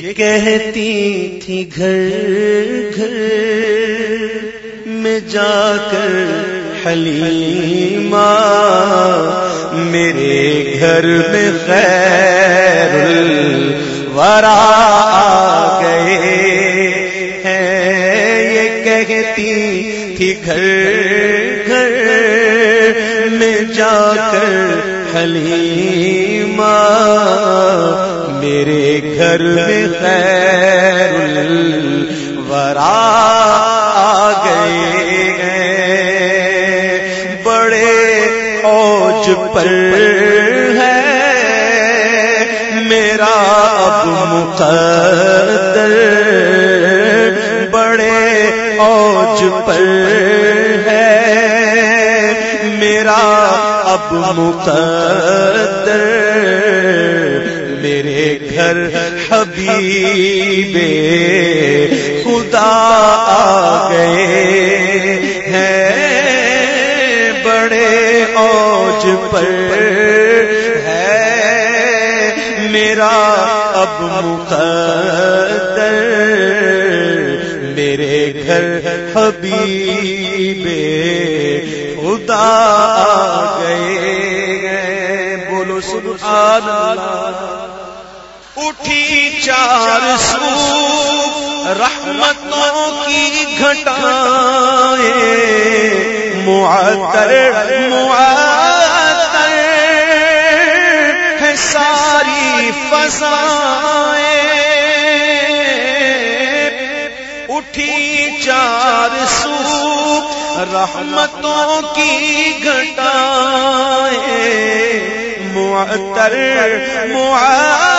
کہتی تھی، گھر گھر میں جا کر حلیمہ، میرے گھر میں خیر ورا گئے ہیں. یہ کہتی تھی، گھر گھر میں جا کر حلیمہ گھر میں خیر ورا گئے بڑے اوج پر ہے میرا اب مقدر۔ بڑے اوج پر ہے میرا اب مقدر۔ گھر حبیب خدا آ گئے ہیں، بڑے اوج پر ہے میرا اب مقدر میرے گھر حبیب خدا آ گئے بولو سبحان اللہ۔ اٹھی چار سو رحمتوں کی گھٹائیں، معطر معطر ہے ساری فضائیں۔ اٹھی چار سو رحمتوں کی گھٹائیں، معطر معطر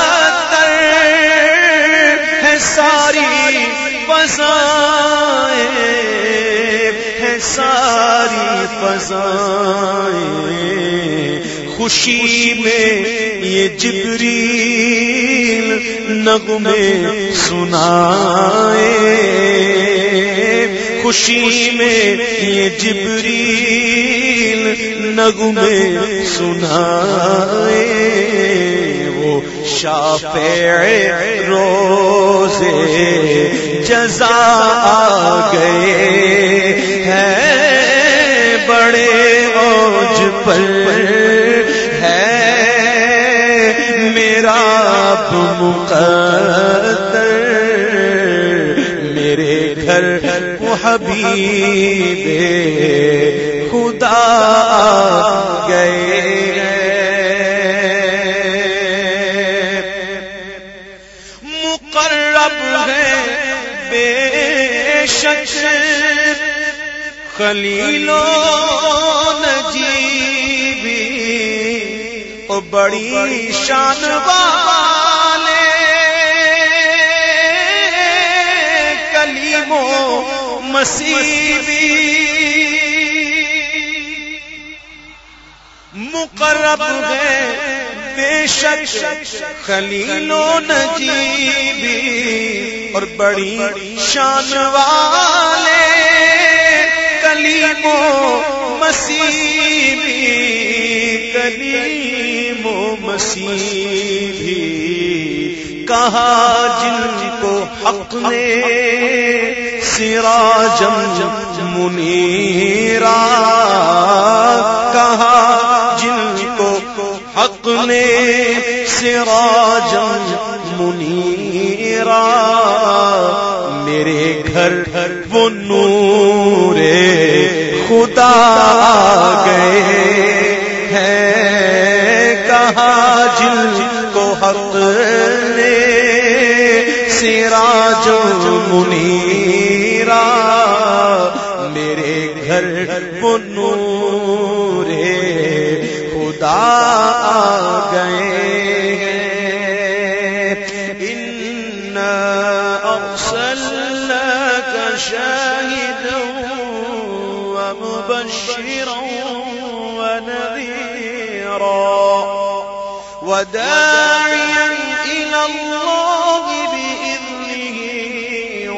ساری فضائیں، ہے ساری فضائیں۔ خوشی میں یہ جبریل نغمے سنائے خوشی میں یہ جبریل نغمے سنائے وہ شافع روزے جزا آ گئے ہیں بڑے اوج پر ہے میرا مقدر میرے گھر حبیب خدا گئے بے خلیلو نجیبی او بڑی شان والے کلیمو مسیبی مقرب ہے بے شک خلیل و نجیبی اور بڑی شان والے کلیم و مسیبی کلیم و مسیبی کہا جن کو حق نے سراجم منیرا سراجم منیرا، میرے گھر وہ نور خدا گئے ہیں۔ کہا جن کو حق نے سراج منیرا، میرے گھر وہ نور خدا وداعيا الى الله باذنه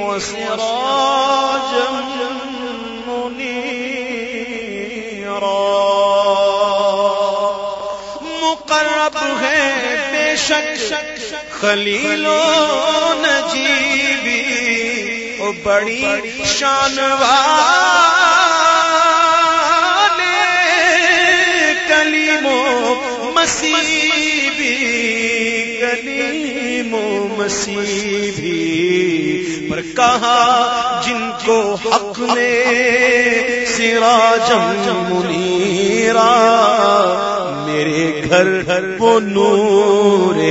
وسراجا منيرا. مقرب ہے بے شک خلیل و نجیبی بڑی شان مسیح بھی کلیمو مسیح بھی پر کہا جن کو حق نے سراجم منیرا، میرے گھر گھر وہ نور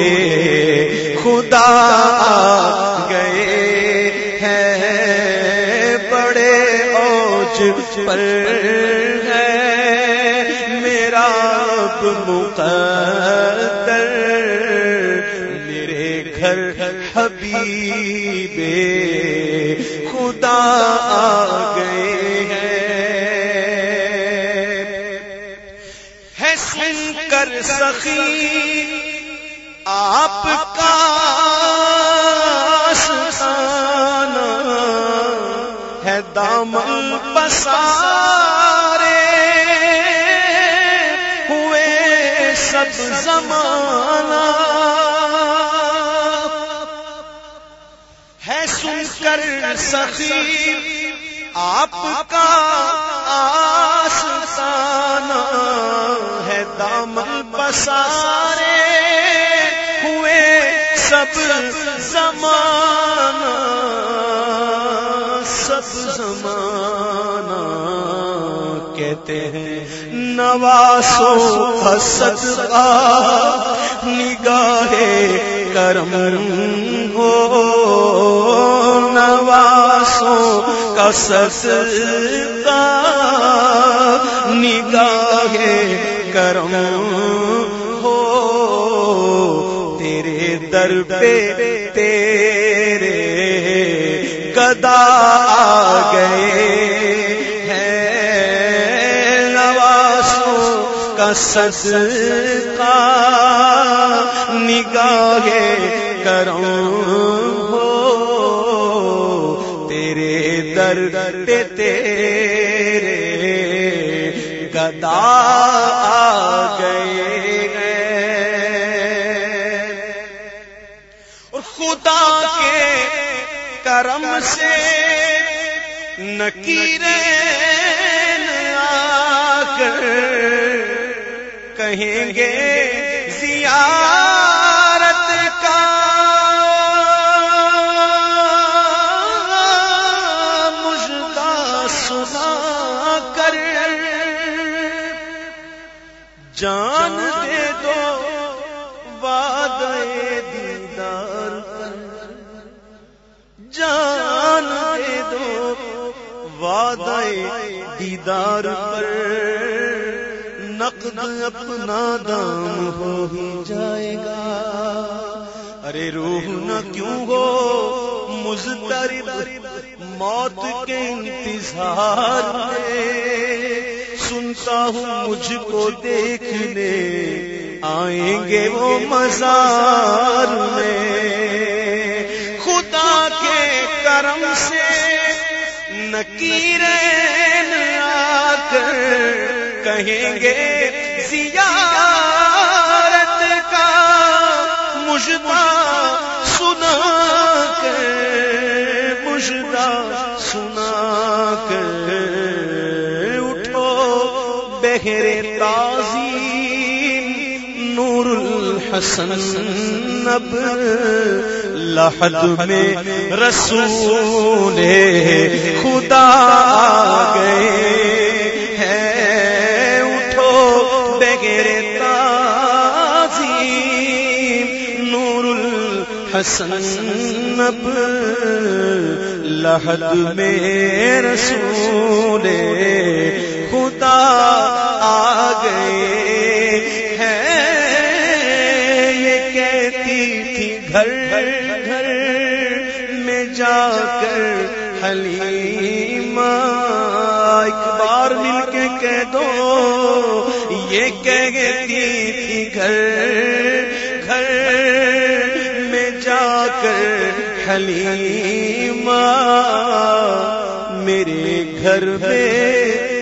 خدا گئے ہیں، بڑے اوج پر ہے میرا۔ مقدر میرے گھر حبیب خدا آ گئے ہیں۔ سن کر سخی آپ کا سن کر سخی آپ کا آسانہ ہے دامن پسارے، ہوئے سب زمانہ سب زمانہ کہتے ہیں نواسو صدقہ نگاہ کرم ہو۔ نواسو کا صدقہ نگاہ کرم ہو۔ تیرے در پہ تیرے گدا آ گئے ہیں۔ نواسوں کا نگاہ کرم در پہ تیرے گدا آ گئے اور خدا کے کرم سے نکیرے آ کر کہیں گے زیارت کر جان دے دو، وعدے دیدار پر جان دے دو، وعدے دیدار پر نقد اپنا دام ہو ہی جائے گا۔ ارے روح نہ کیوں ہو مزترب موت کے انتظار میں سنتا ہوں مجھ کو دیکھنے، آئیں گے وہ مزار میں۔ خدا کے کرم سے نکیرین آ کر کہیں گے، زیارت کا مجھتا سنا کر۔ مجھتا سنا کر اٹھو۔ بہرے تازی نور الحسن نب۔ لحد میں رسول خدا گئے ہیں۔ اٹھو۔ بغیر تازی نور الحسن نب۔ لحد میں رسول خدا آ گئے ہیں۔ یہ کہتی تھی گھر گھر میں جا کر حلیمہ۔ ایک بار مل کے کہہ دو۔ یہ کہتی تھی گھر گھر میں جا کر حلیمہ میرے گھر میں